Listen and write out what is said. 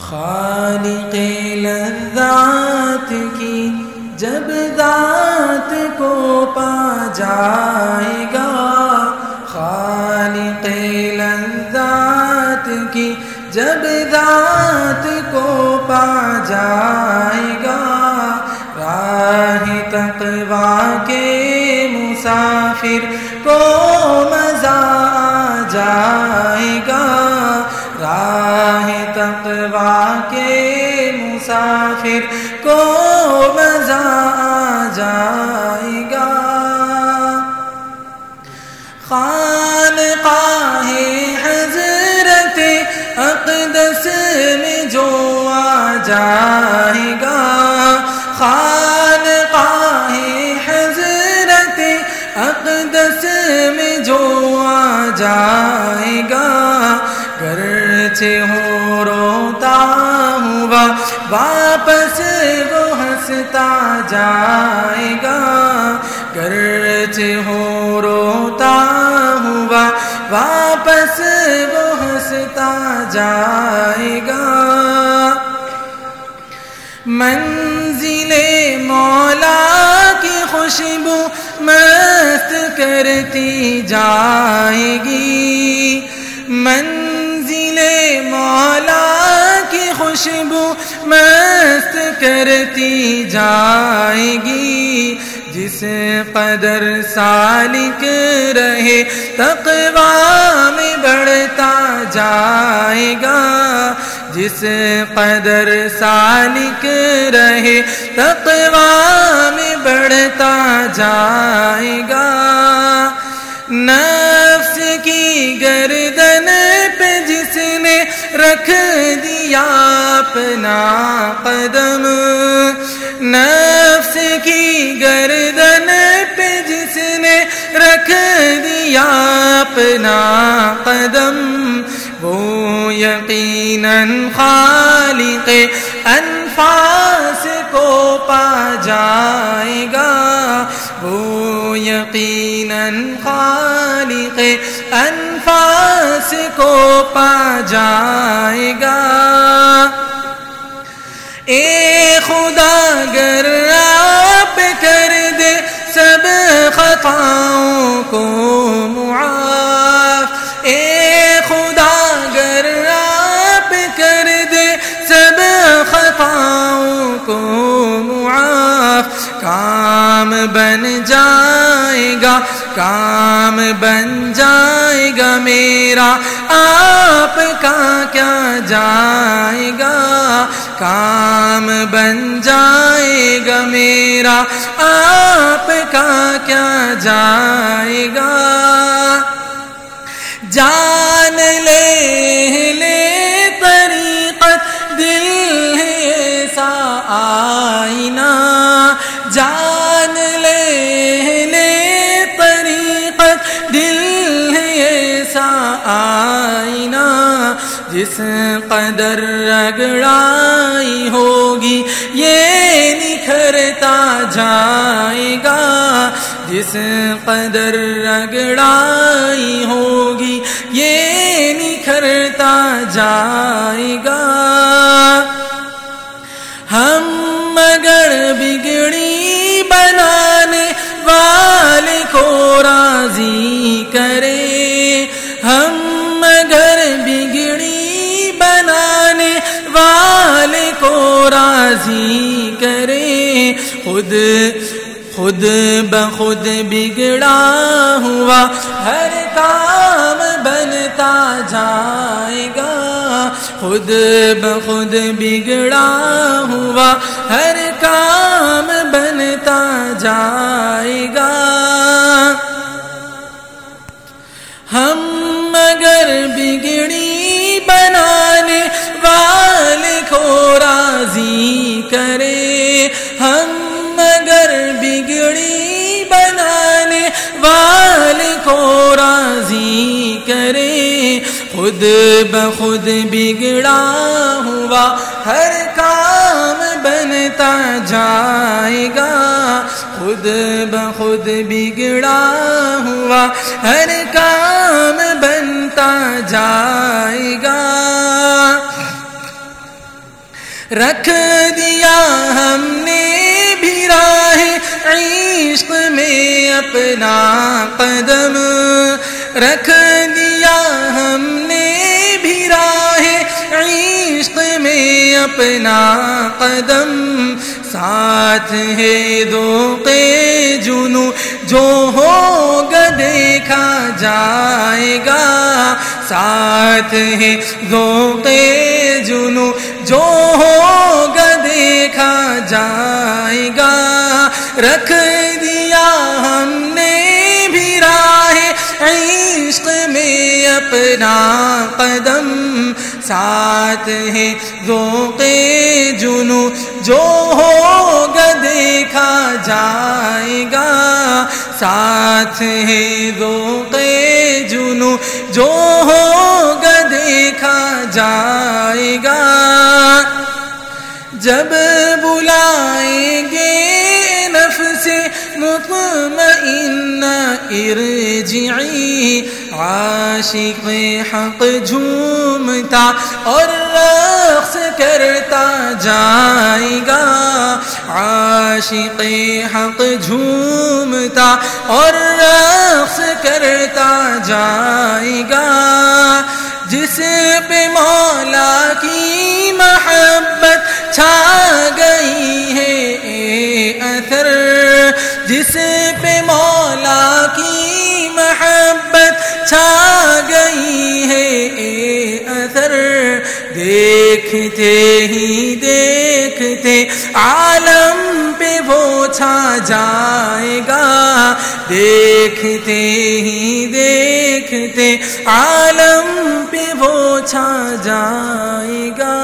خالق لذات کی جب ذات کو پا جائے گا خالق لذات کی جب ذات کو پا جائے گا راہ تقوا کے مسافر کو مزہ آ جائے جائے گا۔ خان حضرت اقدس میں جو آ جائے گا۔ خان حضرت اقدس میں جو آ جائے گا۔ گرچہ ہو روتا ہوا واپس ہنستا جائے گا۔ گرچہ ہو، روتا ہوا، واپس وہ ہنستا جائے گا۔ منزل مولا کی خوشبو مست کرتی جائے گی۔ منزل مولا کی خوشبو مست کرتی جائے گی۔ جس قدر سالک رہے تقوا میں بڑھتا جائے گا۔ جس قدر سالک رہے تقوا میں بڑھتا جائے گا۔ نفس کی گردن پہ جس نے رکھ دیا اپنا قدم۔ نفس کی گردن پہ جس نے رکھ دیا اپنا قدم، وہ یقیناً خالق انفاس کو پا جائے گا۔ وہ یقیناً خالق انفاس کو پا جائے گا۔ اے خدا گر آپ کر دے سب خطاؤں کو معاف۔ اے خدا گر آپ کر دے سب خطاؤں کو معاف۔ کام بن جائے گا۔ کام بن جائے گا میرا، آپ کا کیا جائے گا؟ کام بن جائے گا میرا، آپ کا کیا جائے گا؟ جان لے لے طریقت، دل ہے ایسا آئینہ، جان جس قدر رگڑائی ہوگی، یہ نکھرتا جائے گا۔ جس قدر رگڑائی ہوگی، یہ نکھرتا جائے گا۔ ہم مگر بگڑی بنانے والے کو راضی کرے ہم والے کو راضی کرے۔ خود خود بخود بگڑا ہوا، ہر کام بنتا جائے گا۔ خود بخود بگڑا ہوا، ہر کام بنتا جائے گا۔ ہم مگر بگڑی بنانے کو راضی کرے۔ ہم مگر بگڑی بنانے والے کو راضی کرے۔ خود بخود بگڑا ہوا ہر کام بنتا جائے گا۔ خود بخود بگڑا ہوا ہر کام بنتا جائے گا۔ رکھ دیا ہم نے بھی راہ عشق میں اپنا قدم رکھ دیا ہم نے بھی راہ عشق میں اپنا قدم ساتھ ہے دو کے جنو جو ہوگا دیکھا جائے گا ساتھ ہے دو کے جنو جو رکھ دیا ہم نے بھی راہ عشق میں اپنا قدم۔ ساتھ ہے ذوق جنو، جو ہوگا دیکھا جائے گا۔ ساتھ ہے ذوق جنو، جو ہوگا دیکھا جائے گا۔ جب بلائیں گے نفس مطمئن ارجعی، عاشق حق جھومتا اور رقص کرتا جائے گا۔ عاشق حق جھومتا اور رقص کرتا جائے گا۔ جس پہ مولا جس پہ مولا کی محبت چھا گئی ہے، اے اثر، دیکھتے ہی دیکھتے عالم پہ وہ چھا جائے گا۔ دیکھتے ہی دیکھتے عالم پہ وہ چھا جائے گا۔